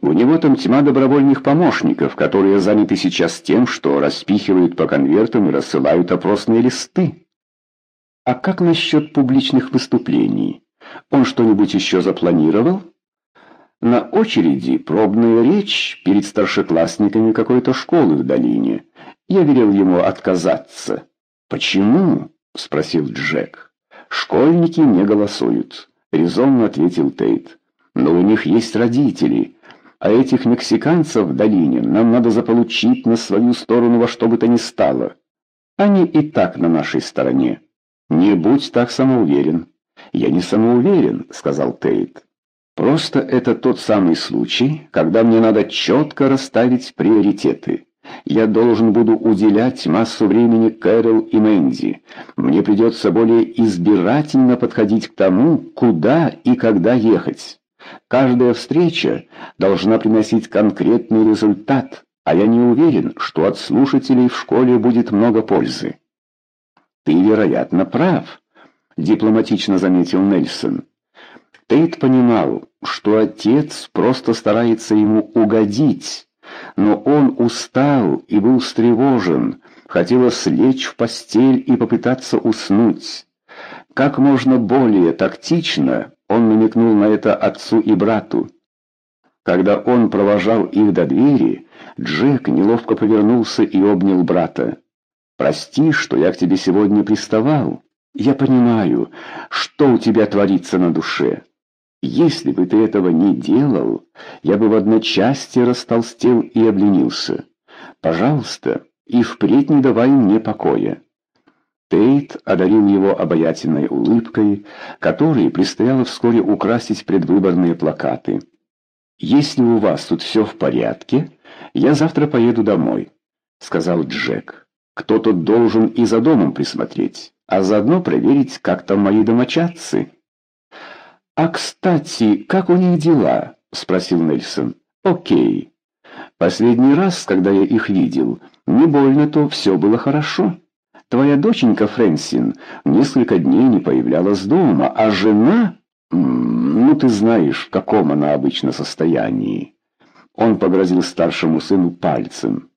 У него там тьма добровольных помощников, которые заняты сейчас тем, что распихивают по конвертам и рассылают опросные листы. А как насчет публичных выступлений? Он что-нибудь еще запланировал? На очереди пробная речь перед старшеклассниками какой-то школы в долине. Я велел ему отказаться. «Почему?» — спросил Джек. «Школьники не голосуют», — резонно ответил Тейт. «Но у них есть родители, а этих мексиканцев в долине нам надо заполучить на свою сторону во что бы то ни стало. Они и так на нашей стороне. Не будь так самоуверен». «Я не самоуверен», — сказал Тейт. «Просто это тот самый случай, когда мне надо четко расставить приоритеты». Я должен буду уделять массу времени Кэрол и Мэнди. Мне придется более избирательно подходить к тому, куда и когда ехать. Каждая встреча должна приносить конкретный результат, а я не уверен, что от слушателей в школе будет много пользы. «Ты, вероятно, прав», — дипломатично заметил Нельсон. Тейт понимал, что отец просто старается ему угодить, но он устал и был встревожен, хотелось лечь в постель и попытаться уснуть. Как можно более тактично он намекнул на это отцу и брату. Когда он провожал их до двери, Джек неловко повернулся и обнял брата. «Прости, что я к тебе сегодня приставал. Я понимаю, что у тебя творится на душе. Если бы ты этого не делал, я бы в одночасье растолстел и обленился. Пожалуйста, и впредь не давай мне покоя». Тейт одарил его обаятельной улыбкой, которой предстояло вскоре украсить предвыборные плакаты. «Если у вас тут все в порядке, я завтра поеду домой», — сказал Джек. «Кто-то должен и за домом присмотреть, а заодно проверить, как там мои домочадцы». «А, кстати, как у них дела?» — спросил Нельсон. «Окей. Последний раз, когда я их видел, не больно-то все было хорошо. Твоя доченька Фрэнсин несколько дней не появлялась дома, а жена... Ну, ты знаешь, в каком она обычно состоянии». Он погрозил старшему сыну пальцем.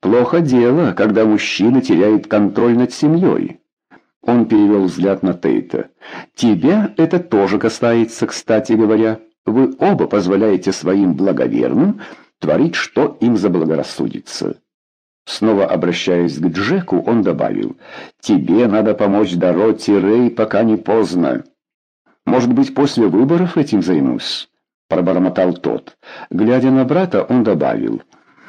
«Плохо дело, когда мужчина теряет контроль над семьей». Он перевел взгляд на Тейта. «Тебя это тоже касается, кстати говоря. Вы оба позволяете своим благоверным творить, что им заблагорассудится». Снова обращаясь к Джеку, он добавил, «Тебе надо помочь Дороти Рэй, пока не поздно». «Может быть, после выборов этим займусь?» — пробормотал тот. Глядя на брата, он добавил,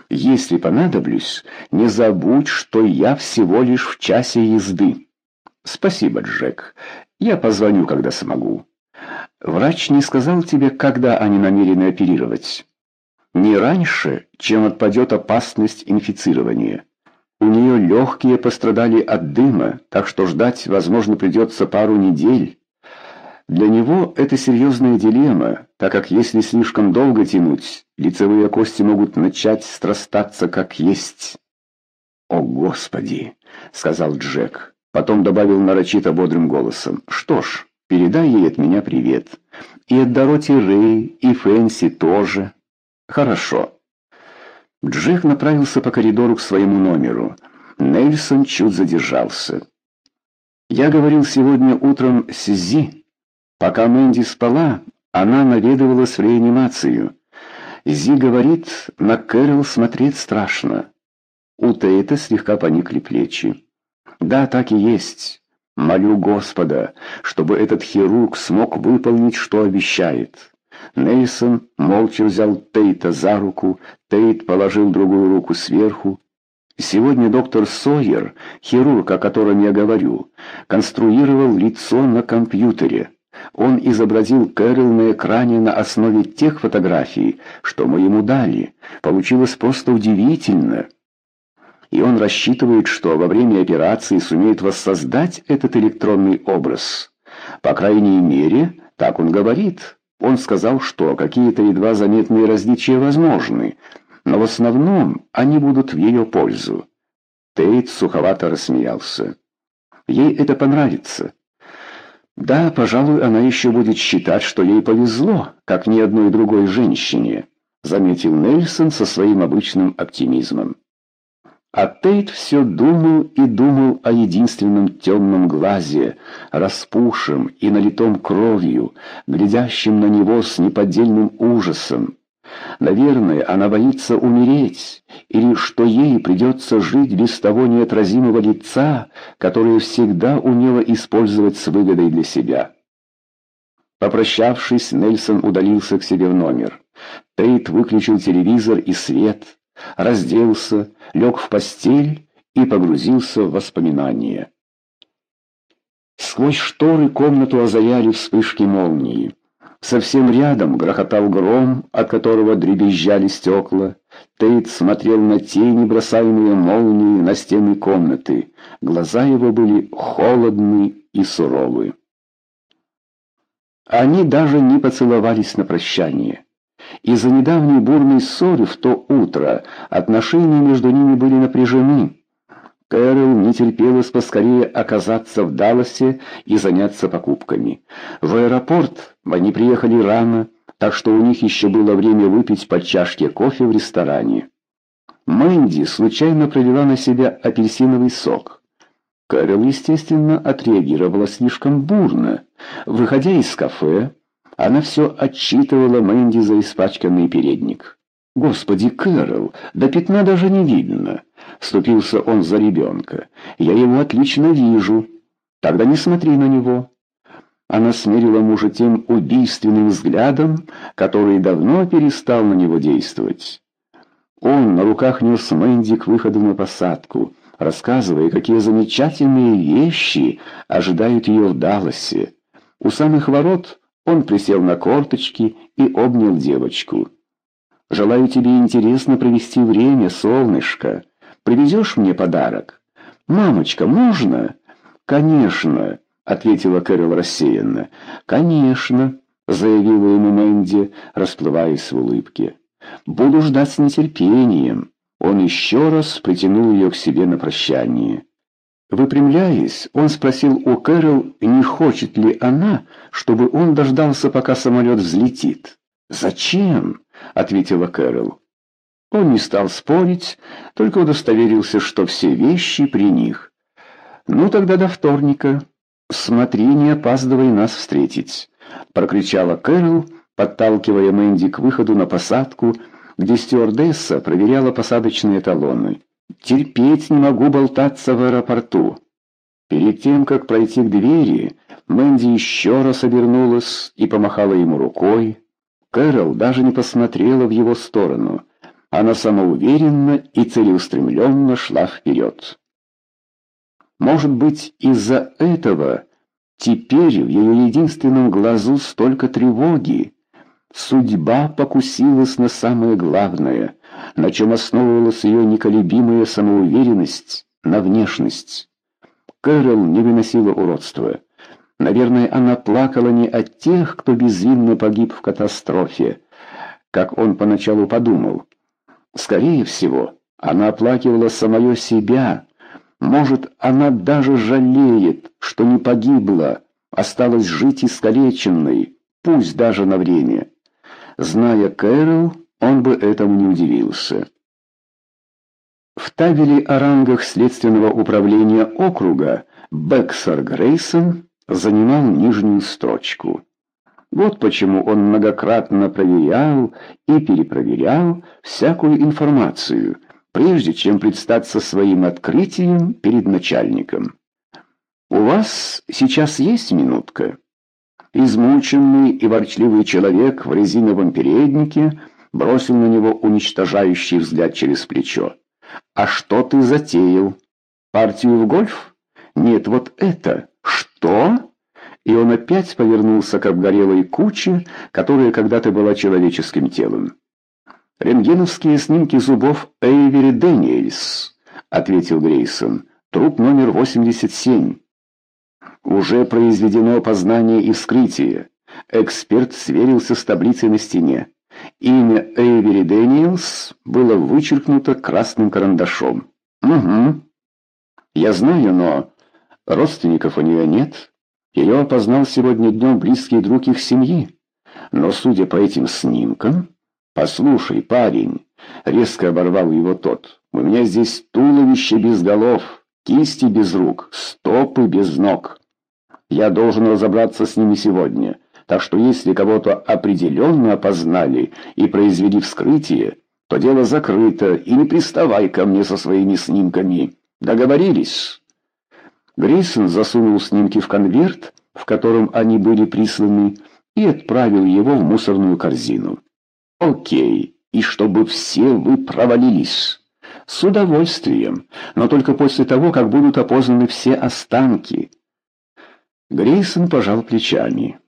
«Если понадоблюсь, не забудь, что я всего лишь в часе езды». «Спасибо, Джек. Я позвоню, когда смогу. Врач не сказал тебе, когда они намерены оперировать?» «Не раньше, чем отпадет опасность инфицирования. У нее легкие пострадали от дыма, так что ждать, возможно, придется пару недель». Для него это серьезная дилемма, так как если слишком долго тянуть, лицевые кости могут начать страстаться как есть. «О, Господи!» — сказал Джек. Потом добавил нарочито бодрым голосом. «Что ж, передай ей от меня привет. И от Дороти Рэй, и Фэнси тоже». «Хорошо». Джек направился по коридору к своему номеру. Нельсон чуть задержался. «Я говорил сегодня утром с Зи. Пока Мэнди спала, она наведывалась в реанимацию. Зи говорит, на Кэрол смотреть страшно». У Тейта слегка поникли плечи. Да, так и есть. Молю Господа, чтобы этот хирург смог выполнить, что обещает. Нельсон молча взял Тейта за руку, Тейт положил другую руку сверху. Сегодня доктор Сойер, хирург, о котором я говорю, конструировал лицо на компьютере. Он изобразил Кэрол на экране на основе тех фотографий, что мы ему дали. Получилось просто удивительно и он рассчитывает, что во время операции сумеет воссоздать этот электронный образ. По крайней мере, так он говорит. Он сказал, что какие-то едва заметные различия возможны, но в основном они будут в ее пользу. Тейт суховато рассмеялся. Ей это понравится. Да, пожалуй, она еще будет считать, что ей повезло, как ни одной другой женщине. заметил Нельсон со своим обычным оптимизмом. А Тейт все думал и думал о единственном темном глазе, распухшем и налитом кровью, глядящем на него с неподдельным ужасом. Наверное, она боится умереть, или что ей придется жить без того неотразимого лица, которое всегда умела использовать с выгодой для себя. Попрощавшись, Нельсон удалился к себе в номер. Тейт выключил телевизор и свет, разделся, лег в постель и погрузился в воспоминания. Сквозь шторы комнату озаряли вспышки молнии. Совсем рядом грохотал гром, от которого дребезжали стекла. Тейт смотрел на тени, бросаемые молнией на стены комнаты. Глаза его были холодны и суровы. Они даже не поцеловались на прощание. Из-за недавней бурной ссоры в то утро отношения между ними были напряжены. Кэрол не терпелось поскорее оказаться в Далласе и заняться покупками. В аэропорт они приехали рано, так что у них еще было время выпить по чашке кофе в ресторане. Мэнди случайно пролила на себя апельсиновый сок. Кэрол, естественно, отреагировала слишком бурно. Выходя из кафе, она все отчитывала Мэнди за испачканный передник. «Господи, Кэрол, до пятна даже не видно!» Вступился он за ребенка. «Я его отлично вижу. Тогда не смотри на него». Она смерила мужа тем убийственным взглядом, который давно перестал на него действовать. Он на руках нес Мэнди к выходу на посадку, рассказывая, какие замечательные вещи ожидают ее в Далласе. У самых ворот он присел на корточки и обнял девочку. «Желаю тебе интересно провести время, солнышко. Привезешь мне подарок?» «Мамочка, можно?» «Конечно», — ответила Кэрол рассеянно. «Конечно», — заявила ему Мэнди, расплываясь в улыбке. «Буду ждать с нетерпением». Он еще раз притянул ее к себе на прощание. Выпрямляясь, он спросил у Кэрол, не хочет ли она, чтобы он дождался, пока самолет взлетит. «Зачем?» — ответила Кэрол. Он не стал спорить, только удостоверился, что все вещи при них. «Ну тогда до вторника. Смотри, не опаздывай нас встретить», — прокричала Кэрол, подталкивая Мэнди к выходу на посадку, где стюардесса проверяла посадочные талоны. Терпеть не могу болтаться в аэропорту. Перед тем, как пройти к двери, Мэнди еще раз обернулась и помахала ему рукой. Кэрол даже не посмотрела в его сторону. Она самоуверенно и целеустремленно шла вперед. Может быть, из-за этого теперь в ее единственном глазу столько тревоги. Судьба покусилась на самое главное — на чем основывалась ее неколебимая самоуверенность, на внешность. Кэрол не выносила уродства. Наверное, она плакала не от тех, кто безвинно погиб в катастрофе, как он поначалу подумал. Скорее всего, она оплакивала самое себя. Может, она даже жалеет, что не погибла, осталась жить искалеченной, пусть даже на время. Зная Кэрол, он бы этому не удивился. В табеле о рангах Следственного управления округа Бексер Грейсон занимал нижнюю строчку. Вот почему он многократно проверял и перепроверял всякую информацию, прежде чем предстаться своим открытием перед начальником. «У вас сейчас есть минутка?» Измученный и ворчливый человек в резиновом переднике – бросил на него уничтожающий взгляд через плечо. «А что ты затеял? Партию в гольф? Нет, вот это. Что?» И он опять повернулся к обгорелой куче, которая когда-то была человеческим телом. «Рентгеновские снимки зубов Эйвери Дэниельс», — ответил Грейсон. «Труп номер 87». «Уже произведено опознание и вскрытие». Эксперт сверился с таблицей на стене. Имя Эйвери Дэниелс было вычеркнуто красным карандашом. «Угу. Я знаю, но родственников у нее нет. Ее опознал сегодня днем близкий друг их семьи. Но, судя по этим снимкам, «Послушай, парень», — резко оборвал его тот, — «у меня здесь туловище без голов, кисти без рук, стопы без ног. Я должен разобраться с ними сегодня, так что если кого-то определенно опознали и произвели вскрытие, то дело закрыто, и не приставай ко мне со своими снимками. Договорились?» Грейсон засунул снимки в конверт, в котором они были присланы, и отправил его в мусорную корзину. «Окей, и чтобы все вы провалились». «С удовольствием, но только после того, как будут опознаны все останки». Грейсон пожал плечами.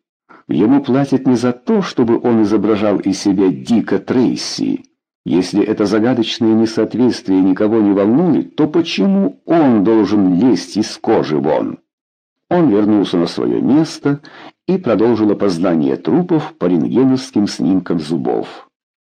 Ему платят не за то, чтобы он изображал из себя Дика Трейси. Если это загадочное несоответствие никого не волнует, то почему он должен лезть из кожи вон? Он вернулся на свое место и продолжил опознание трупов по рентгеновским снимкам зубов.